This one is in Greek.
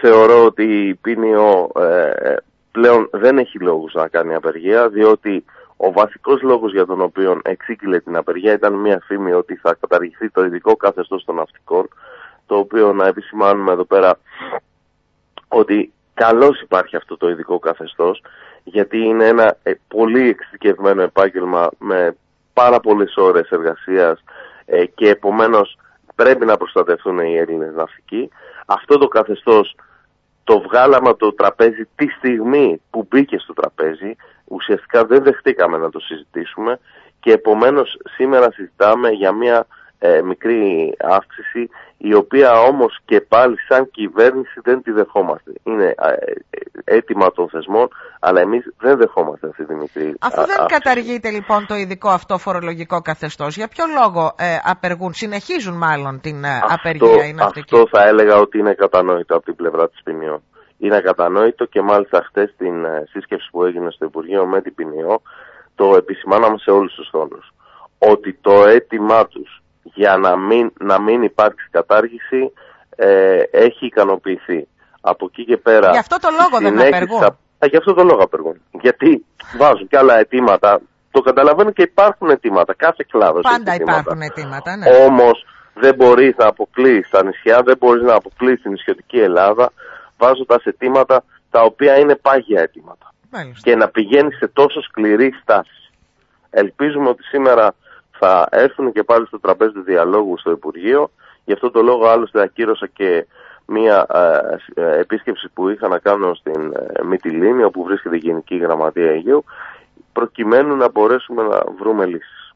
θεωρώ ότι η Πίνιο ε, πλέον δεν έχει λόγους να κάνει απεργία, διότι ο βασικός λόγος για τον οποίο εξήκυλε την απεργία ήταν μια φήμη ότι θα καταργηθεί το ειδικό καθεστώς των ναυτικών, το οποίο να επισημάνουμε εδώ πέρα ότι καλώς υπάρχει αυτό το ειδικό καθεστώς, γιατί είναι ένα ε, πολύ εξειδικευμένο επάγγελμα με πάρα πολλές ώρες εργασίας ε, και επομένως πρέπει να προστατευτούν οι Έλληνες ναυτικοί. Αυτό το καθεστώς το βγάλαμε από το τραπέζι τη στιγμή που μπήκε στο τραπέζι. Ουσιαστικά δεν δεχτήκαμε να το συζητήσουμε και επομένως σήμερα συζητάμε για μια ε, μικρή αύξηση η οποία όμως και πάλι σαν κυβέρνηση δεν τη δεχόμαστε. Είναι ε, έτοιμα των θεσμών, αλλά εμείς δεν δεχόμαστε αυτή τη μικρή Αφού δεν καταργείται λοιπόν το ειδικό αυτό φορολογικό καθεστώς, για ποιο λόγο ε, απεργούν, συνεχίζουν μάλλον την ε, απεργία είναι Αυτό θα έλεγα ότι είναι κατανόητο από την πλευρά της ποινιών. Είναι κατανόητο και μάλιστα χτες στην ε, σύσκεψη που έγινε στο Υπουργείο με την ποινιό το επισημάναμε σε όλους τους τόνους. Ότι το αίτημά τους για να μην, να μην υπάρξει κατάργηση ε, έχει ικανοποιηθεί. Από εκεί και πέρα... Γι' αυτό το λόγο δεν απεργούν. Θα... γι' αυτό το λόγο απεργούν. Γιατί βάζουν και άλλα αιτήματα. Το καταλαβαίνω και υπάρχουν αιτήματα. Κάθε κλάδος Πάντα υπάρχουν αιτήματα, ναι. Όμως δεν μπορείς να αποκλείσει τα νησιά, δεν μπορείς να αποκλείσει την νησιωτική Ελλάδα βάζοντας αιτήματα τα οποία είναι πάγια αιτήματα. Και να πηγαίνεις σε τόσο σκληρή στάση. Ελπίζουμε ότι σήμερα θα έρθουν και πάλι στο τραπέζι του διαλόγου στο Υπουργείο. Γι' αυτό το λόγο άλλωστε ακύρωσα και μία ε, ε, επίσκεψη που είχα να κάνω στην ε, Μυτιλίνη, όπου βρίσκεται η Γενική Γραμματεία Αιγαίου, προκειμένου να μπορέσουμε να βρούμε λύσεις.